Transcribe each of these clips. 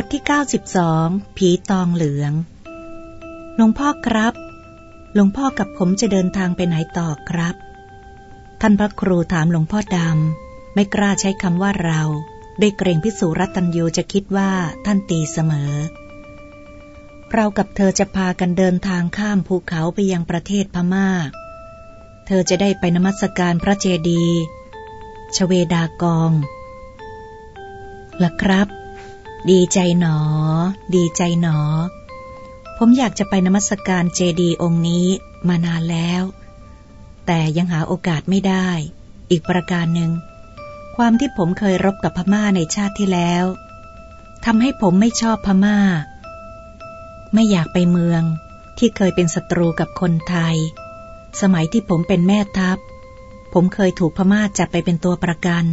บทที่ 92 ผีตองเหลือง หลวงพ่อครับ หลวงพ่อกับผมจะเดินทางไปไหนต่อครับ ท่านพระครูถามหลวงพ่อดำ ไม่กล้าใช้คำว่าเรา ได้เกรงพิสุรัตัญยูจะคิดว่าท่านตีเสมอ เรากับเธอจะพากันเดินทางข้ามภูเขาไปยังประเทศพมา่า เธอจะได้ไปนมัสการพระเจดีย์ชเวดากองล่ะครับ ดีใจหนอ ดีใจหนอ ผมอยากจะไปนมัสการเจดีองค์นี้มานานแล้ว แต่ยังหาโอกาสไม่ได้ อีกประการหนึ่ง ความที่ผมเคยรบกับพม่าในชาติที่แล้วทำให้ผมไม่ชอบพม่า ไม่อยากไปเมืองที่เคยเป็นศัตรูกับคนไทย สมัยที่ผมเป็นแม่ทัพ ผมเคยถูกพม่าจับไปเป็นตัวประกัน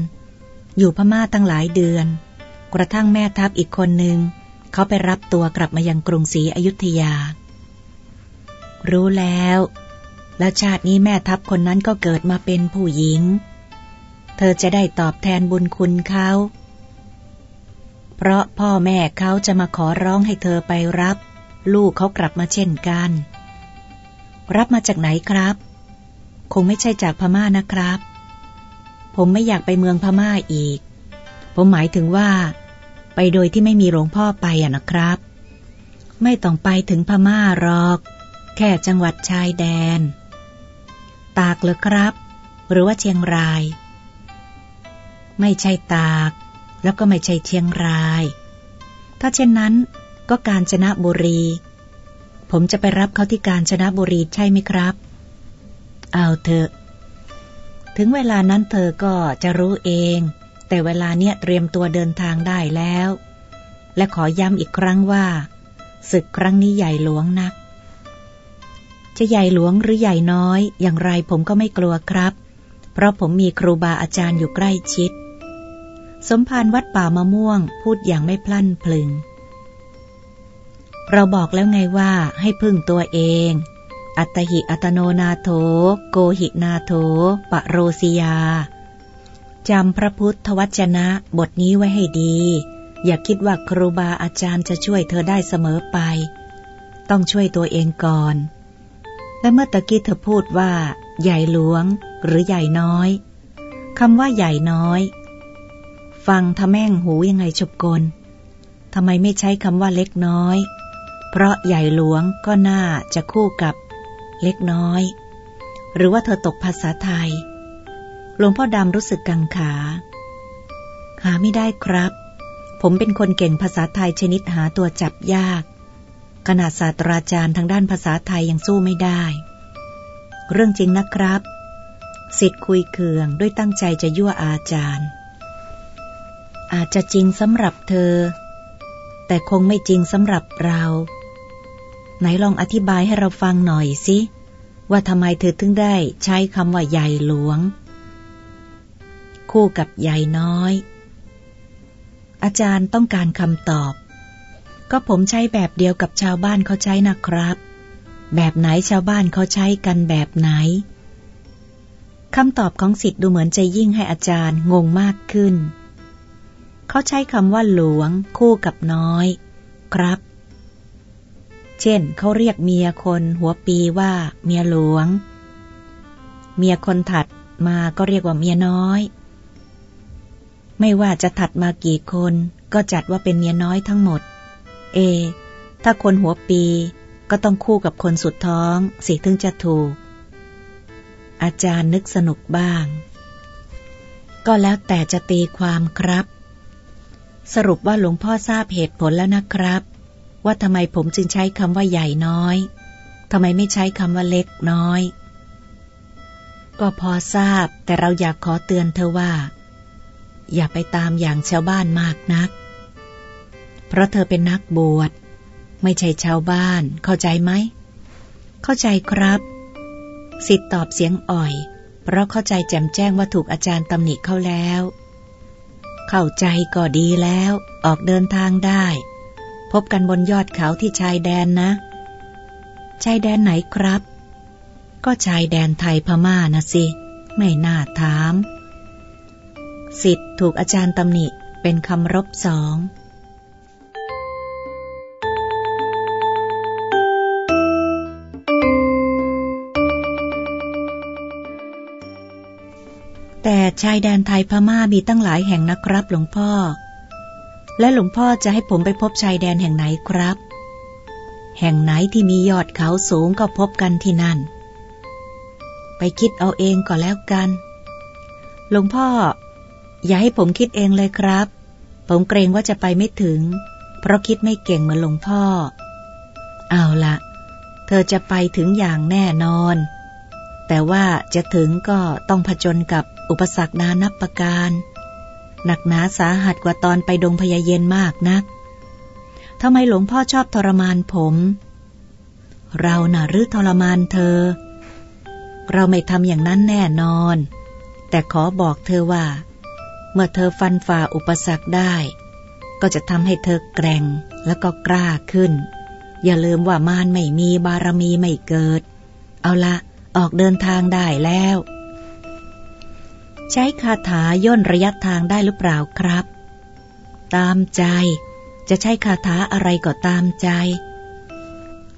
อยู่พม่าตั้งหลายเดือน กระทั่งแม่ทัพอีกคนหนึ่งเขาไปรับตัวกลับมายังกรุงศรีอยุธยา รู้แล้ว แล้วชาตินี้แม่ทัพคนนั้นก็เกิดมาเป็นผู้หญิง เธอจะได้ตอบแทนบุญคุณเขา เพราะพ่อแม่เขาจะมาขอร้องให้เธอไปรับ ลูกเขากลับมาเช่นกัน รับมาจากไหนครับ คงไม่ใช่จากพม่านะครับ ผมไม่อยากไปเมืองพม่าอีก ผมหมายถึงว่า ไปโดยที่ไม่มีหลวงพ่อไปอะนะครับ ไม่ต้องไปถึงพม่าหรอก แค่จังหวัดชายแดน ตากเลยครับ หรือว่าเชียงราย ไม่ใช่ตาก แล้วก็ไม่ใช่เชียงราย ถ้าเช่นนั้นก็การชนะบุรี ผมจะไปรับเขาที่การชนะบุรีใช่ไหมครับ เอาเถอะ ถึงเวลานั้นเธอก็จะรู้เอง แต่เวลาเนี้ยเตรียมตัวเดินทางได้แล้ว และขอย้ำอีกครั้งว่า ศึกครั้งนี้ใหญ่หลวงนัก จะใหญ่หลวงหรือใหญ่น้อย อย่างไรผมก็ไม่กลัวครับ เพราะผมมีครูบาอาจารย์อยู่ใกล้ชิด สมภารวัดป่ามะม่วงพูดอย่างไม่พลั่นพลึง เราบอกแล้วไงว่าให้พึ่งตัวเอง อัตหิอัตโนนาโถ โกหินาโถ ปะโรสิยา จำพระพุทธวจนะบทนี้ไว้ให้ดี อย่าคิดว่าครูบาอาจารย์จะช่วยเธอได้เสมอไป ต้องช่วยตัวเองก่อน และเมื่อตะกี้เธอพูดว่า ใหญ่หลวง หรือใหญ่น้อยคำว่าใหญ่น้อย ฟังทะแม่งหูยังไงชบกลทำไมไม่ใช้คำว่าเล็กน้อย เพราะใหญ่หลวงก็น่าจะคู่กับ เล็กน้อย หรือว่าเธอตกภาษาไทย หลวงพ่อดำรู้สึกกังขา หาไม่ได้ครับ ผมเป็นคนเก่งภาษาไทยชนิดหาตัวจับยาก ขนาดศาสตราจารย์ทางด้านภาษาไทยยังสู้ไม่ได้ เรื่องจริงนะครับสิทธิ์คุยเคืองด้วยตั้งใจจะยั่วอาจารย์ อาจจะจริงสำหรับเธอ แต่คงไม่จริงสำหรับเรา ไหนลองอธิบายให้เราฟังหน่อยสิว่าทำไมเธอถึงได้ใช้คำว่าใหญ่หลวง คู่กับใหญ่น้อย อาจารย์ต้องการคำตอบ ก็ผมใช้แบบเดียวกับชาวบ้านเขาใช้นะครับ แบบไหนชาวบ้านเขาใช้กันแบบไหนคำตอบของสิทธิ์ดูเหมือนจะยิ่งให้อาจารย์งงมากขึ้น เขาใช้คำว่าหลวง คู่กับน้อย ครับ เช่นเขาเรียกเมียคนหัวปีว่า เมียหลวง เมียคนถัดมาก็เรียกว่าเมียน้อย ไม่ว่าจะถัดมากี่คนก็จัดว่าเป็นเมียน้อยทั้งหมด เอ ถ้าคนหัวปีก็ต้องคู่กับคนสุดท้องสิถึงจะถูก อาจารย์นึกสนุกบ้าง ก็แล้วแต่จะตีความครับ สรุปว่าหลวงพ่อทราบเหตุผลแล้วนะครับ ว่าทำไมผมจึงใช้คำว่าใหญ่น้อยทำไมไม่ใช้คำว่าเล็กน้อย ก็พอทราบแต่เราอยากขอเตือนเธอว่า อย่าไปตามอย่างชาวบ้านมากนัก เพราะเธอเป็นนักบวช ไม่ใช่ชาวบ้าน เข้าใจไหม เข้าใจครับ สิทธิ์ตอบเสียงอ่อย เพราะเข้าใจแจ่มแจ้งว่าถูกอาจารย์ตำหนิเข้าแล้ว เข้าใจก็ดีแล้ว ออกเดินทางได้ พบกันบนยอดเขาที่ชายแดนนะ ชายแดนไหนครับ ก็ชายแดนไทยพม่านะสิ ไม่น่าถาม สิทธิ์ถูกอาจารย์ตำหนิเป็นคำรบสองแต่ชายแดนไทยพม่ามีตั้งหลายแห่งนะครับหลวงพ่อ และหลวงพ่อจะให้ผมไปพบชายแดนแห่งไหนครับ แห่งไหนที่มียอดเขาสูงก็พบกันที่นั่น ไปคิดเอาเองก็แล้วกัน หลวงพ่อ อย่าให้ผมคิดเองเลยครับ ผมเกรงว่าจะไปไม่ถึง เพราะคิดไม่เก่งเหมือนหลวงพ่อ เอาละเธอจะไปถึงอย่างแน่นอน แต่ว่าจะถึงก็ต้องผจญกับอุปสรรคนานับประการ หนักหนาสาหัสกว่าตอนไปดงพญาเย็นมากนักทำไมหลวงพ่อชอบทรมานผม เราน่ะหรือทรมานเธอ เราไม่ทำอย่างนั้นแน่นอน แต่ขอบอกเธอว่า เมื่อเธอฟันฝ่าอุปสรรคได้ ก็จะทำให้เธอแกร่งแล้วก็กล้าขึ้น อย่าลืมว่ามารไม่มีบารมีไม่เกิด เอาละออกเดินทางได้แล้ว ใช้คาถาย่นระยะทางได้หรือเปล่าครับ ตามใจ จะใช้คาถาอะไรก็ตามใจ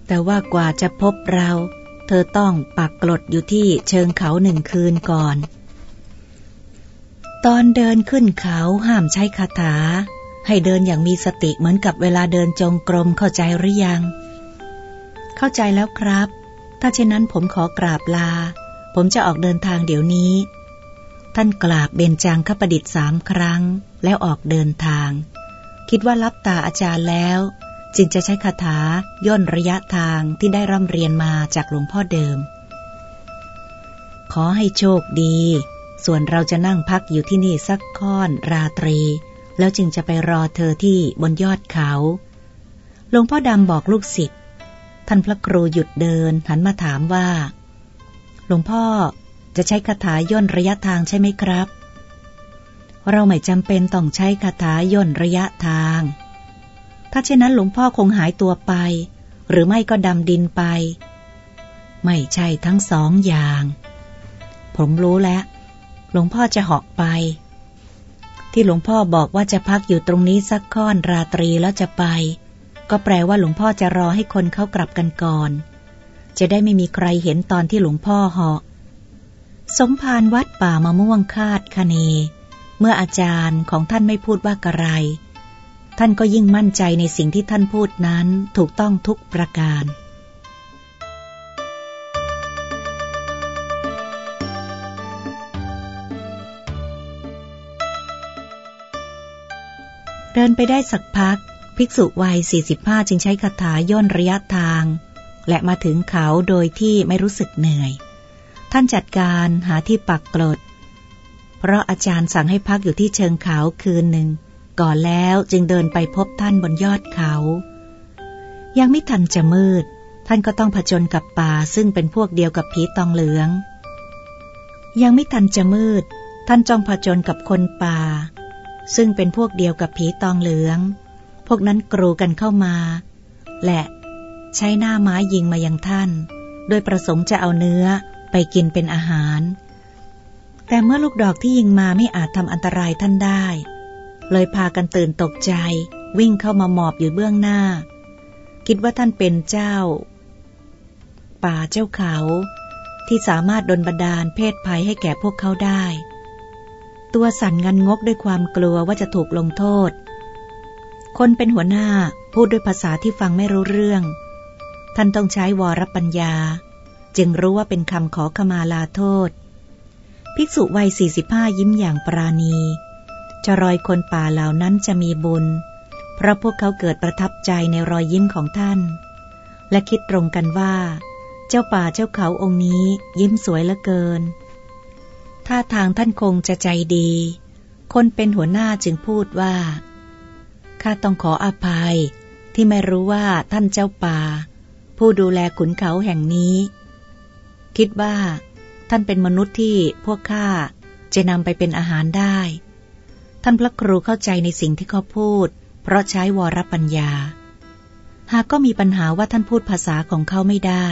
แต่ว่ากว่าจะพบเรา เธอต้องปักกลดอยู่ที่เชิงเขาหนึ่งคืนก่อน ตอนเดินขึ้นเขาห้ามใช้คาถา ให้เดินอย่างมีสติเหมือนกับเวลาเดินจงกรมเข้าใจหรือยัง เข้าใจแล้วครับ ถ้าเช่นนั้นผมขอกราบลา ผมจะออกเดินทางเดี๋ยวนี้ ท่านกราบเบญจางคประดิษฐ์สามครั้ง แล้วออกเดินทาง คิดว่ารับตาอาจารย์แล้ว จึงจะใช้คาถาย่นระยะทางที่ได้ร่ำเรียนมาจากหลวงพ่อเดิม ขอให้โชคดี ส่วนเราจะนั่งพักอยู่ที่นี่สักค่อนราตรี แล้วจึงจะไปรอเธอที่บนยอดเขา หลวงพ่อดำบอกลูกศิษย์ท่านพระครูหยุดเดินหันมาถามว่า หลวงพ่อจะใช้คาถาย่นระยะทางใช่ไหมครับ เราไม่จำเป็นต้องใช้คาถาย่นระยะทาง ถ้าเช่นนั้นหลวงพ่อคงหายตัวไป หรือไม่ก็ดำดินไป ไม่ใช่ทั้งสองอย่าง ผมรู้แล้ว หลวงพ่อจะเหาะไป ที่หลวงพ่อบอกว่าจะพักอยู่ตรงนี้สักค่อนราตรีแล้วจะไป ก็แปลว่าหลวงพ่อจะรอให้คนเขากลับกันก่อน จะได้ไม่มีใครเห็นตอนที่หลวงพ่อเหาะสมภารวัดป่ามะม่วงคาดคเน เมื่ออาจารย์ของท่านไม่พูดว่ากระไร ท่านก็ยิ่งมั่นใจในสิ่งที่ท่านพูดนั้นถูกต้องทุกประการ เดินไปได้สักพัก ภิกษุวัย 45 จึงใช้คาถาย่นระยะทาง และมาถึงเขาโดยที่ไม่รู้สึกเหนื่อย ท่านจัดการหาที่ปักกลดเพราะอาจารย์สั่งให้พักอยู่ที่เชิงเขาคืนหนึ่ง ก่อนแล้วจึงเดินไปพบท่านบนยอดเขา ยังไม่ทันจะมืด ท่านก็ต้องผจญกับป่าซึ่งเป็นพวกเดียวกับผีตองเหลือง ยังไม่ทันจะมืด ท่านจ้องผจญกับคนป่า ซึ่งเป็นพวกเดียวกับผีตองเหลือง พวกนั้นกรูกันเข้ามา และใช้หน้าไม้ยิงมายังท่าน โดยประสงค์จะเอาเนื้อไปกินเป็นอาหาร แต่เมื่อลูกดอกที่ยิงมาไม่อาจทำอันตรายท่านได้ เลยพากันตื่นตกใจ วิ่งเข้ามาหมอบอยู่เบื้องหน้า คิดว่าท่านเป็นเจ้า ป่าเจ้าเขาที่สามารถดลบันดาลเพศภัยให้แก่พวกเขาได้ ตัวสั่นงันงกด้วยความกลัวว่าจะถูกลงโทษ คนเป็นหัวหน้าพูดด้วยภาษาที่ฟังไม่รู้เรื่อง ท่านต้องใช้วรปัญญา จึงรู้ว่าเป็นคำขอขมาลาโทษ ภิกษุวัยสี่สิบห้ายิ้มอย่างปราณี จะรอยคนป่าเหล่านั้นจะมีบุญ เพราะพวกเขาเกิดประทับใจในรอยยิ้มของท่าน และคิดตรงกันว่า เจ้าป่าเจ้าเขาองค์นี้ยิ้มสวยเหลือเกิน ท่าทางท่านคงจะใจดี คนเป็นหัวหน้าจึงพูดว่า ข้าต้องขออภัยที่ไม่รู้ว่าท่านเจ้าป่า ผู้ดูแลขุนเขาแห่งนี้ คิดว่า ท่านเป็นมนุษย์ที่พวกข้าจะนำไปเป็นอาหารได้ ท่านพระครูเข้าใจในสิ่งที่เขาพูด เพราะใช้วรปัญญา หากก็มีปัญหาว่าท่านพูดภาษาของเขาไม่ได้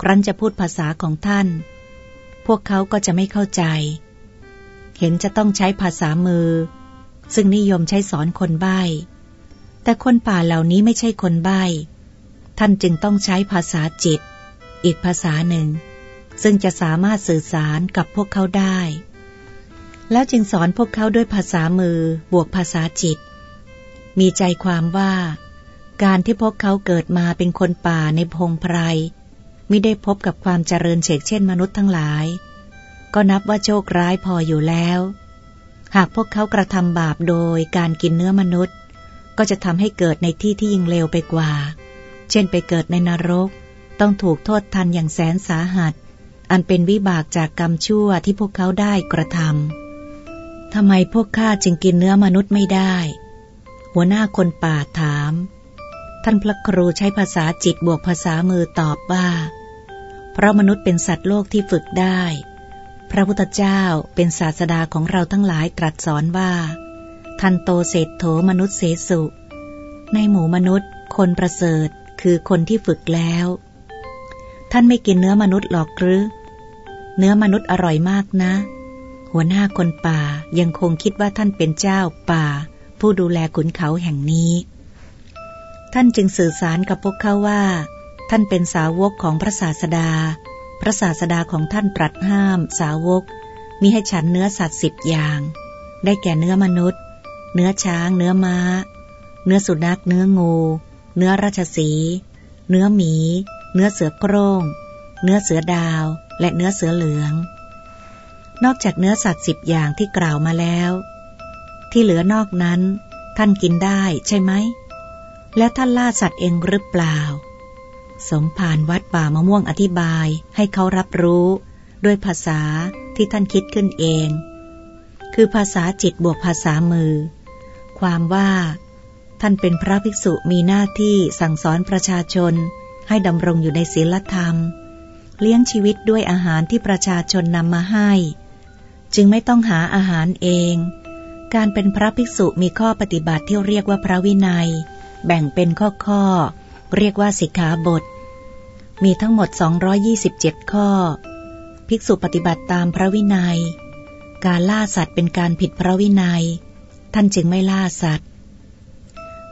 ครั้นจะพูดภาษาของท่าน พวกเขาก็จะไม่เข้าใจ เห็นจะต้องใช้ภาษามือ ซึ่งนิยมใช้สอนคนใบ้ แต่คนป่าเหล่านี้ไม่ใช่คนใบ้ ท่านจึงต้องใช้ภาษาจิต อีกภาษาหนึ่ง ซึ่งจะสามารถสื่อสารกับพวกเขาได้ แล้วจึงสอนพวกเขาด้วยภาษามือบวกภาษาจิต มีใจความว่า การที่พวกเขาเกิดมาเป็นคนป่าในพงไพร ม่ได้พบกับความเจริญเฉกเช่นมนุษย์ทั้งหลาย ก็นับว่าโชคร้ายพออยู่แล้ว หากพวกเขากระทำบาปโดยการกินเนื้อมนุษย์ ก็จะทำให้เกิดในที่ที่ยิ่งเลวไปกว่า เช่นไปเกิดในนรก ต้องถูกโทษทันอย่างแสนสาหัส อันเป็นวิบากจากกรรมชั่วที่พวกเขาได้กระทำทำไมพวกข้าจึงกินเนื้อมนุษย์ไม่ได้ หัวหน้าคนป่าถามท่านพระครูใช้ภาษาจิตบวกภาษามือตอบว่า เพราะมนุษย์เป็นสัตว์โลกที่ฝึกได้ พระพุทธเจ้าเป็นศาสดาของเราทั้งหลายตรัสสอนว่า ทันโตเศษโถมนุษย์เสสุ ในหมู่มนุษย์ คนประเสริฐคือคนที่ฝึกแล้ว ท่านไม่กินเนื้อมนุษย์หรอกหรือ เนื้อมนุษย์อร่อยมากนะ หัวหน้าคนป่ายังคงคิดว่าท่านเป็นเจ้าป่า ผู้ดูแลขุนเขาแห่งนี้ ท่านจึงสื่อสารกับพวกเขาว่า ท่านเป็นสาวกของพระศาสดา พระศาสดาของท่านตรัสห้ามสาวก มีให้ฉันเนื้อสัตว์สิบอย่าง ได้แก่เนื้อมนุษย์ เนื้อช้าง เนื้อม้า เนื้อสุนัข เนื้องู เนื้อราชสี เนื้อหมี เนื้อเสือโคร่ง เนื้อเสือดาว และเนื้อเสือเหลือง นอกจากเนื้อสัตว์สิบอย่างที่กล่าวมาแล้ว ที่เหลือนอกนั้น ท่านกินได้ใช่ไหม แล้วท่านล่าสัตว์เองหรือเปล่า สมภารวัดป่ามะม่วงอธิบายให้เขารับรู้ ด้วยภาษาที่ท่านคิดขึ้นเอง คือภาษาจิตบวกภาษามือ ความว่า ท่านเป็นพระภิกษุมีหน้าที่สั่งสอนประชาชน ให้ดำรงอยู่ในศีลธรรม เลี้ยงชีวิตด้วยอาหารที่ประชาชนนำมาให้ จึงไม่ต้องหาอาหารเอง การเป็นพระภิกษุมีข้อปฏิบัติที่เรียกว่าพระวินัย แบ่งเป็นข้อข้อ เรียกว่าสิกขาบท มีทั้งหมด 227 ข้อ ภิกษุปฏิบัติตามพระวินัย การล่าสัตว์เป็นการผิดพระวินัย ท่านจึงไม่ล่าสัตว์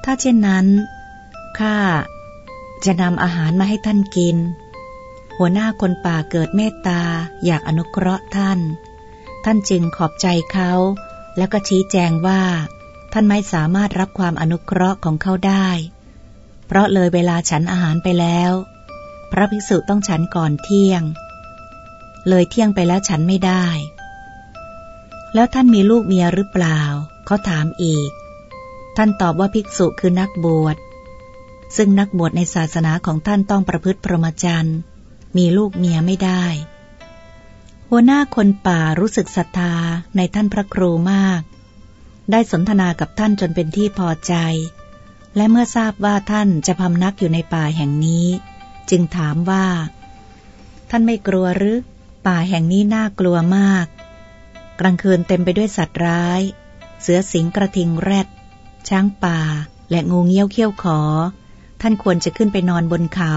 ถ้าเช่นนั้น ข้าจะนำอาหารมาให้ท่านกิน หัวหน้าคนป่าเกิดเมตตาอยากอนุเคราะห์ท่าน ท่านจึงขอบใจเขา แล้วก็ชี้แจงว่า ท่านไม่สามารถรับความอนุเคราะห์ของเขาได้ เพราะเลยเวลาฉันอาหารไปแล้ว พระภิกษุต้องฉันก่อนเที่ยง เลยเที่ยงไปแล้วฉันไม่ได้ แล้วท่านมีลูกเมียหรือเปล่า เขาถามอีก ท่านตอบว่าภิกษุคือนักบวช ซึ่งนักบวชในศาสนาของท่านต้องประพฤติพรหมจรรย์ มีลูกเมียไม่ได้ หัวหน้าคนป่ารู้สึกศรัทธาในท่านพระครูมาก ได้สนทนากับท่านจนเป็นที่พอใจ และเมื่อทราบว่าท่านจะพำนักอยู่ในป่าแห่งนี้ จึงถามว่า ท่านไม่กลัวหรือ ป่าแห่งนี้น่ากลัวมาก กลางคืนเต็มไปด้วยสัตว์ร้าย เสือสิงกระทิงแรด ช้างป่า และงูเงี้ยวเขี้ยวขอ ท่านควรจะขึ้นไปนอนบนเขา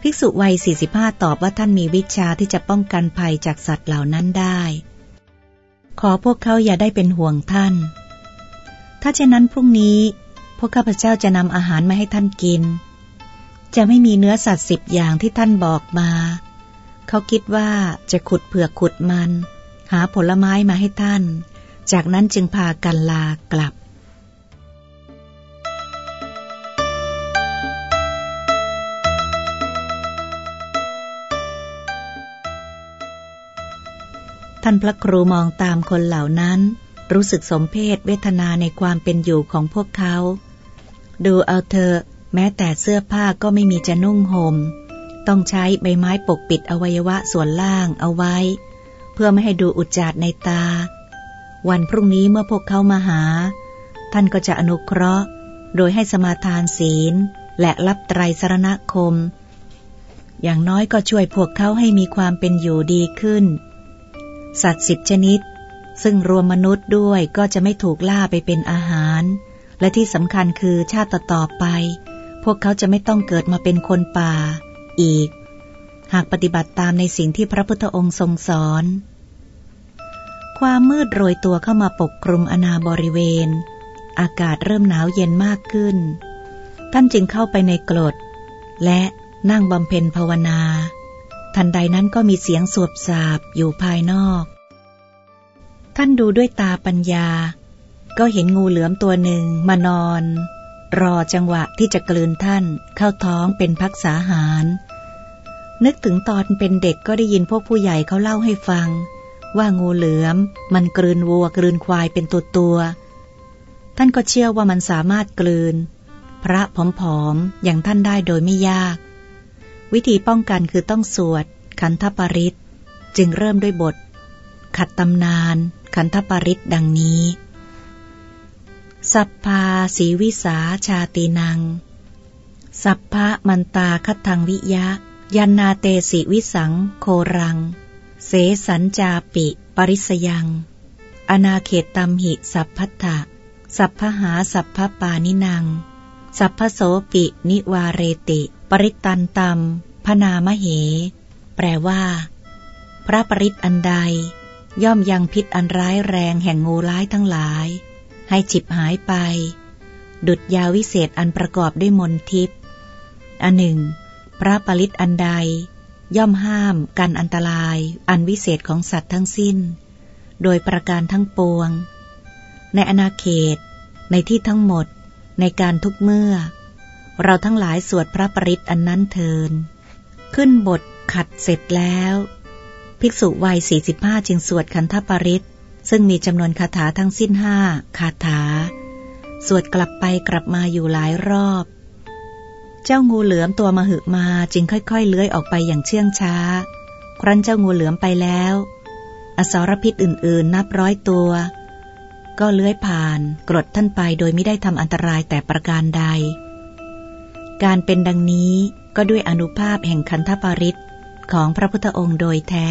ภิกษุวัย 45 ตอบว่าท่านมีวิชาที่จะป้องกันภัยจากสัตว์เหล่านั้นได้ ขอพวกเขาอย่าได้เป็นห่วงท่าน ถ้าเช่นนั้นพรุ่งนี้ พวกข้าพเจ้าจะนำอาหารมาให้ท่านกิน จะไม่มีเนื้อสัตว์สิบอย่างที่ท่านบอกมา เขาคิดว่าจะขุดเผือกขุดมัน หาผลไม้มาให้ท่าน จากนั้นจึงพากันลากลับท่านพระครูมองตามคนเหล่านั้น รู้สึกสมเพศเวทนาในความเป็นอยู่ของพวกเขา ดูเอาเธอแม้แต่เสื้อผ้าก็ไม่มีจะนุ่งหม่ม ต้องใช้ใบไม้ปกปิดอวัยวะส่วนล่างเอาไว้ เพื่อไม่ให้ดูอุจจาดในตา วันพรุ่งนี้เมื่อพวกเขามาหา ท่านก็จะอนุเคราะห์ โดยให้สมาทานศีล และรับไตรสรณคม อย่างน้อยก็ช่วยพวกเขาให้มีความเป็นอยู่ดีขึ้น สัตว์สิบชนิด ซึ่งรวมมนุษย์ด้วยก็จะไม่ถูกล่าไปเป็นอาหาร และที่สำคัญคือชาติต่อไป พวกเขาจะไม่ต้องเกิดมาเป็นคนป่า อีก หากปฏิบัติตามในสิ่งที่พระพุทธองค์ทรงสอน ความมืดโรยตัวเข้ามาปกคลุมอนาบริเวณ อากาศเริ่มหนาวเย็นมากขึ้น ท่านจึงเข้าไปในกรด และนั่งบำเพ็ญภาวนา ทันใดนั้นก็มีเสียงสวบสาบอยู่ภายนอก ท่านดูด้วยตาปัญญา ก็เห็นงูเหลือมตัวหนึ่งมานอน รอจังหวะที่จะกลืนท่านเข้าท้องเป็นพักษาหาร นึกถึงตอนเป็นเด็กก็ได้ยินพวกผู้ใหญ่เขาเล่าให้ฟัง ว่างูเหลือม มันกลืนวัวกลืนควายเป็นตัวตัวท่านก็เชื่อว่ามันสามารถกลืน พระผอมๆอย่างท่านได้โดยไม่ยาก วิธีป้องกันคือต้องสวด ขันธปริตจึงเริ่มด้วยบท ขัดตำนาน ขันธปริตดังนี้ สัพพาสีวิสาชาตินัง สัพพะมันตาคัทังวิยะ ยันนาเตสิวิสังโครัง เสสัญจาปิ ปริสยัง อนาเขตตัมหิสัพพัทธะสัพพหาสัพพปานินัง สัพพโสปินิวาเรติ ปริตันตัมพนามเห แปลว่า พระปริตอันใด ย่อมยังพิษอันร้ายแรงแห่งงูร้ายทั้งหลาย ให้ฉิบหายไป ดุดยาวิเศษอันประกอบด้วยมนทิพย์อันหนึ่ง พระปริตอันใด ย่อมห้ามกันอันตราย อันวิเศษของสัตว์ทั้งสิ้น โดยประการทั้งปวง ในอนาเขต ในที่ทั้งหมด ในการทุกเมื่อ เราทั้งหลายสวดพระปริตอันนั้นเทิน ขึ้นบทขัดเสร็จแล้ว ภิกษุวัย 45 จึงสวดขันธปริต ซึ่งมีจำนวนคาถาทั้งสิ้นห้าคาถา สวดกลับไปกลับมาอยู่หลายรอบ เจ้างูเหลือมตัวมหึมาจึงค่อยๆ เลื้อยออกไปอย่างเชื่องช้า ครั้นเจ้างูเหลือมไปแล้ว อสรพิษอื่นๆ นับร้อยตัว ก็เลื้อยผ่านกรดท่านไปโดยไม่ได้ทำอันตรายแต่ประการใด การเป็นดังนี้ก็ด้วยอนุภาพแห่งคันธปริตของพระพุทธองค์โดยแท้